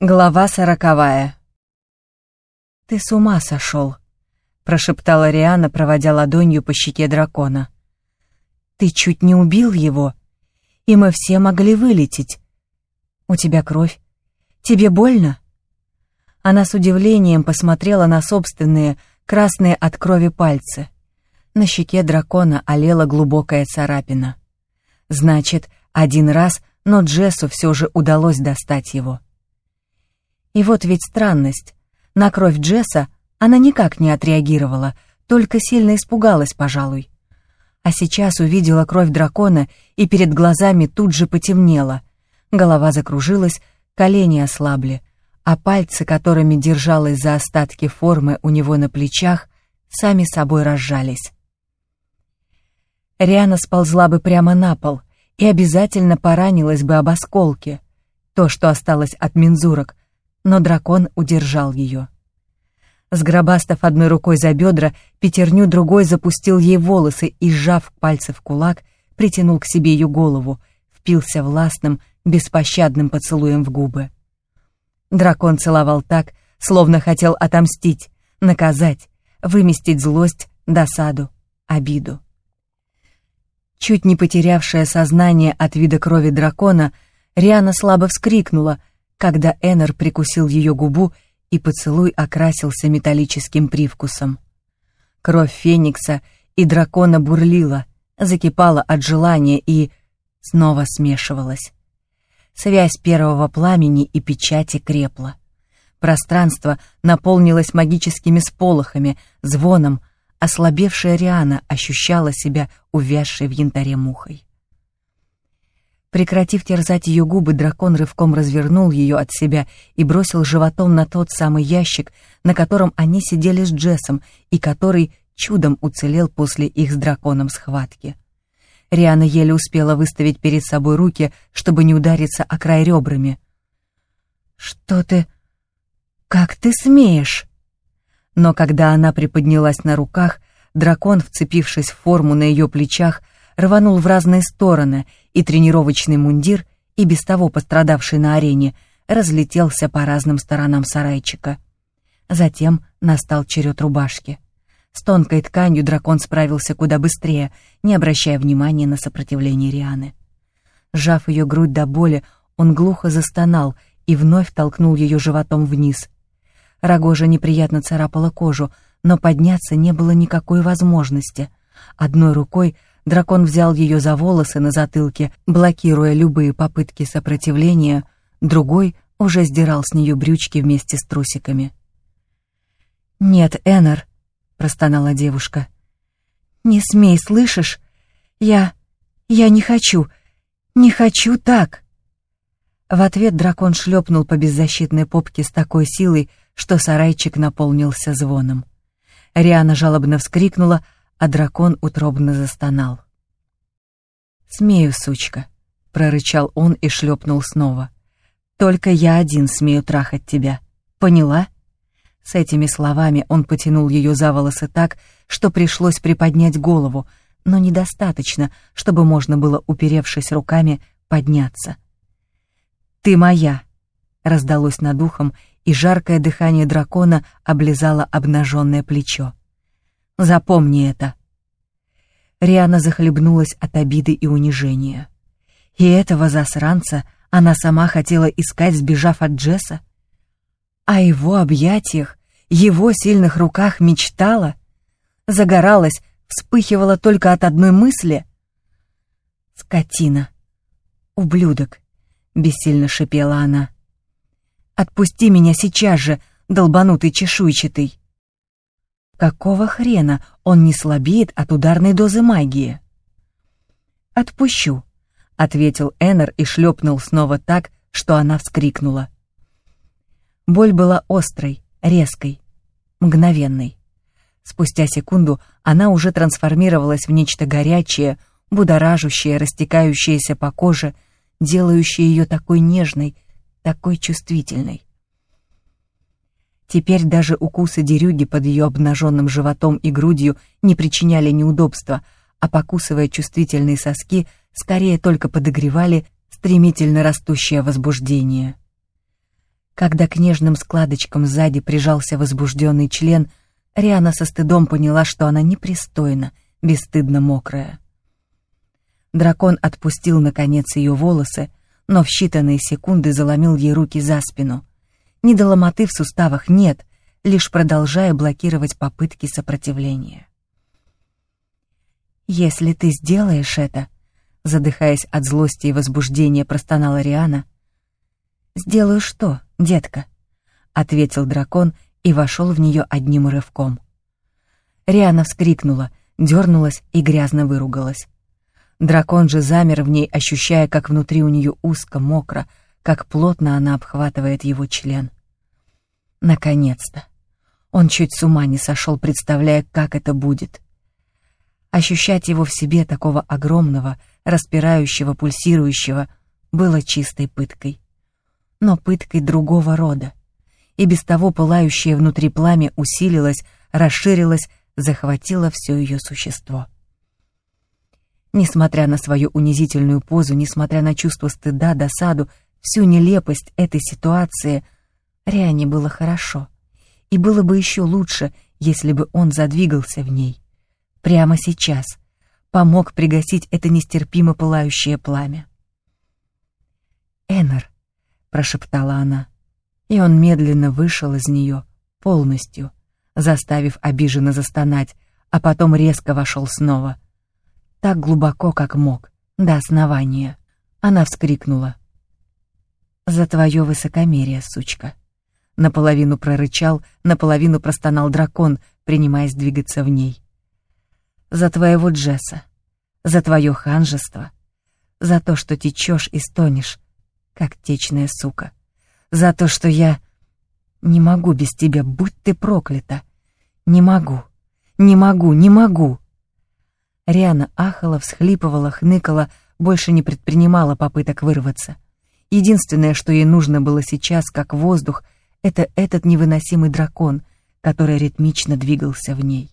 Глава сороковая. «Ты с ума сошел», — прошептала Риана, проводя ладонью по щеке дракона. «Ты чуть не убил его, и мы все могли вылететь. У тебя кровь. Тебе больно?» Она с удивлением посмотрела на собственные, красные от крови пальцы. На щеке дракона олела глубокая царапина. Значит, один раз, но Джессу все же удалось достать его. И вот ведь странность. На кровь Джесса она никак не отреагировала, только сильно испугалась, пожалуй. А сейчас увидела кровь дракона, и перед глазами тут же потемнело. Голова закружилась, колени ослабли, а пальцы, которыми держалась за остатки формы у него на плечах, сами собой разжались. Риана сползла бы прямо на пол и обязательно поранилась бы об осколки. То, что осталось от мензурок, но дракон удержал ее. Сгробастав одной рукой за бедра, пятерню другой запустил ей волосы и, сжав пальцы в кулак, притянул к себе ее голову, впился властным, беспощадным поцелуем в губы. Дракон целовал так, словно хотел отомстить, наказать, выместить злость, досаду, обиду. Чуть не потерявшая сознание от вида крови дракона, Риана слабо вскрикнула — когда Эннер прикусил ее губу, и поцелуй окрасился металлическим привкусом. Кровь Феникса и дракона бурлила, закипала от желания и снова смешивалась. Связь первого пламени и печати крепла. Пространство наполнилось магическими сполохами, звоном, ослабевшая Риана ощущала себя увязшей в янтаре мухой. Прекратив терзать ее губы, дракон рывком развернул ее от себя и бросил животом на тот самый ящик, на котором они сидели с Джессом и который чудом уцелел после их с драконом схватки. Риана еле успела выставить перед собой руки, чтобы не удариться о край ребрами. «Что ты... как ты смеешь?» Но когда она приподнялась на руках, дракон, вцепившись в форму на ее плечах, рванул в разные стороны, и тренировочный мундир, и без того пострадавший на арене, разлетелся по разным сторонам сарайчика. Затем настал черед рубашки. С тонкой тканью дракон справился куда быстрее, не обращая внимания на сопротивление Рианы. Сжав ее грудь до боли, он глухо застонал и вновь толкнул ее животом вниз. Рогожа неприятно царапала кожу, но подняться не было никакой возможности. Одной рукой Дракон взял ее за волосы на затылке, блокируя любые попытки сопротивления, другой уже сдирал с нее брючки вместе с трусиками. «Нет, Эннер», — простонала девушка. «Не смей, слышишь? Я... я не хочу. Не хочу так!» В ответ дракон шлепнул по беззащитной попке с такой силой, что сарайчик наполнился звоном. Риана жалобно вскрикнула, а дракон утробно застонал. «Смею, сучка», — прорычал он и шлепнул снова. «Только я один смею трахать тебя. Поняла?» С этими словами он потянул ее за волосы так, что пришлось приподнять голову, но недостаточно, чтобы можно было, уперевшись руками, подняться. «Ты моя!» — раздалось над ухом, и жаркое дыхание дракона облизало обнаженное плечо. Запомни это. Риана захлебнулась от обиды и унижения. И этого засранца она сама хотела искать, сбежав от Джесса? О его объятиях, его сильных руках мечтала? Загоралась, вспыхивала только от одной мысли? «Скотина! Ублюдок!» — бессильно шипела она. «Отпусти меня сейчас же, долбанутый чешуйчатый!» Какого хрена он не слабеет от ударной дозы магии? «Отпущу», — ответил Эннер и шлепнул снова так, что она вскрикнула. Боль была острой, резкой, мгновенной. Спустя секунду она уже трансформировалась в нечто горячее, будоражущее, растекающееся по коже, делающее ее такой нежной, такой чувствительной. Теперь даже укусы дерюги под ее обнаженным животом и грудью не причиняли неудобства, а покусывая чувствительные соски, скорее только подогревали стремительно растущее возбуждение. Когда к нежным складочкам сзади прижался возбужденный член, Риана со стыдом поняла, что она непристойна, бесстыдно мокрая. Дракон отпустил, наконец, ее волосы, но в считанные секунды заломил ей руки за спину. Ни до в суставах нет, лишь продолжая блокировать попытки сопротивления. «Если ты сделаешь это», — задыхаясь от злости и возбуждения, простонала Риана. «Сделаю что, детка?» — ответил дракон и вошел в нее одним рывком. Риана вскрикнула, дернулась и грязно выругалась. Дракон же замер в ней, ощущая, как внутри у нее узко, мокро, как плотно она обхватывает его член. Наконец-то! Он чуть с ума не сошел, представляя, как это будет. Ощущать его в себе такого огромного, распирающего, пульсирующего, было чистой пыткой. Но пыткой другого рода — и без того пылающее внутри пламя усилилось, расширилось, захватило все ее существо. Несмотря на свою унизительную позу, несмотря на чувство стыда, досаду, всю нелепость этой ситуации, Риане было хорошо. И было бы еще лучше, если бы он задвигался в ней. Прямо сейчас. Помог пригасить это нестерпимо пылающее пламя. «Эннер», — прошептала она, — и он медленно вышел из нее полностью, заставив обиженно застонать, а потом резко вошел снова. Так глубоко, как мог, до основания. Она вскрикнула. «За твое высокомерие, сучка!» Наполовину прорычал, наполовину простонал дракон, принимаясь двигаться в ней. «За твоего Джесса, за твое ханжество, за то, что течешь и стонешь, как течная сука за то, что я не могу без тебя, будь ты проклята. Не могу, не могу, не могу. Риана ахала, всхлипывала, хныкала, больше не предпринимала попыток вырваться. Единственное, что ей нужно было сейчас, как воздух, это этот невыносимый дракон, который ритмично двигался в ней.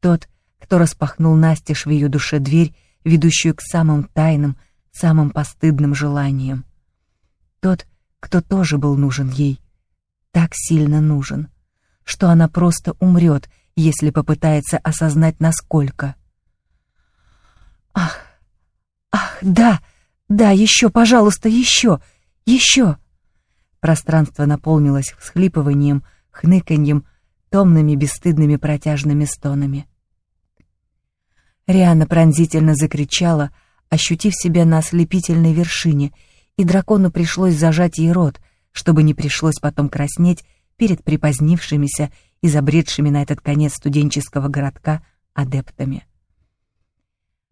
Тот, кто распахнул настежь в ее душе дверь, ведущую к самым тайным, самым постыдным желаниям. Тот, кто тоже был нужен ей. Так сильно нужен, что она просто умрет, если попытается осознать, насколько. «Ах, ах, да, да, еще, пожалуйста, еще, еще!» Пространство наполнилось всхлипыванием, хныканьем, томными, бесстыдными протяжными стонами. Риана пронзительно закричала, ощутив себя на ослепительной вершине — и дракону пришлось зажать ей рот, чтобы не пришлось потом краснеть перед припозднившимися и забредшими на этот конец студенческого городка адептами.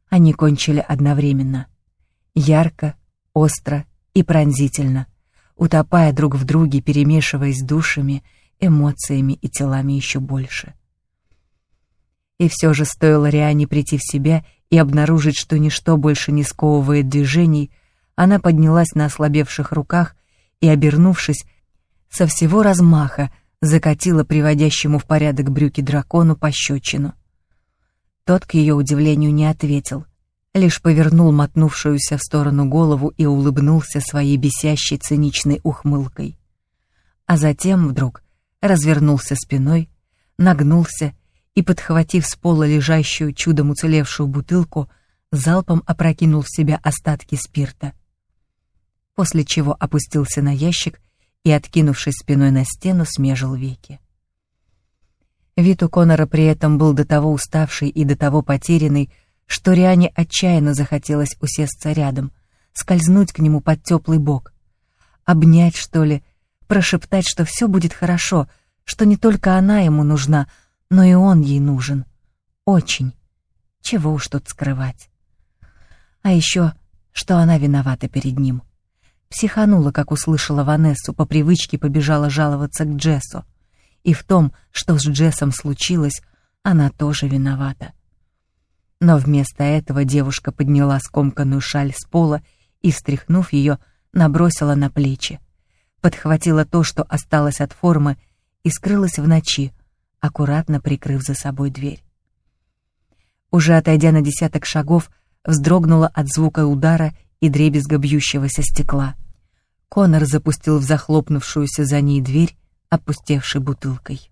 Они кончили одновременно. Ярко, остро и пронзительно, утопая друг в друге, перемешиваясь душами, эмоциями и телами еще больше. И все же стоило Риане прийти в себя и обнаружить, что ничто больше не сковывает движений, она поднялась на ослабевших руках и, обернувшись, со всего размаха закатила приводящему в порядок брюки дракону пощечину. Тот, к ее удивлению, не ответил, лишь повернул мотнувшуюся в сторону голову и улыбнулся своей бесящей циничной ухмылкой. А затем вдруг развернулся спиной, нагнулся и, подхватив с пола лежащую чудом уцелевшую бутылку, залпом опрокинул в себя остатки спирта после чего опустился на ящик и, откинувшись спиной на стену, смежил веки. Вид у Конора при этом был до того уставший и до того потерянный, что Риане отчаянно захотелось усесться рядом, скользнуть к нему под теплый бок, обнять, что ли, прошептать, что все будет хорошо, что не только она ему нужна, но и он ей нужен. Очень. Чего уж тут скрывать. А еще, что она виновата перед ним. Психанула, как услышала Ванессу, по привычке побежала жаловаться к Джессу. И в том, что с Джессом случилось, она тоже виновата. Но вместо этого девушка подняла скомканную шаль с пола и, встряхнув ее, набросила на плечи. Подхватила то, что осталось от формы, и скрылась в ночи, аккуратно прикрыв за собой дверь. Уже отойдя на десяток шагов, вздрогнула от звука удара и дребезга бьющегося стекла. Конор запустил в захлопнувшуюся за ней дверь опустевшей бутылкой.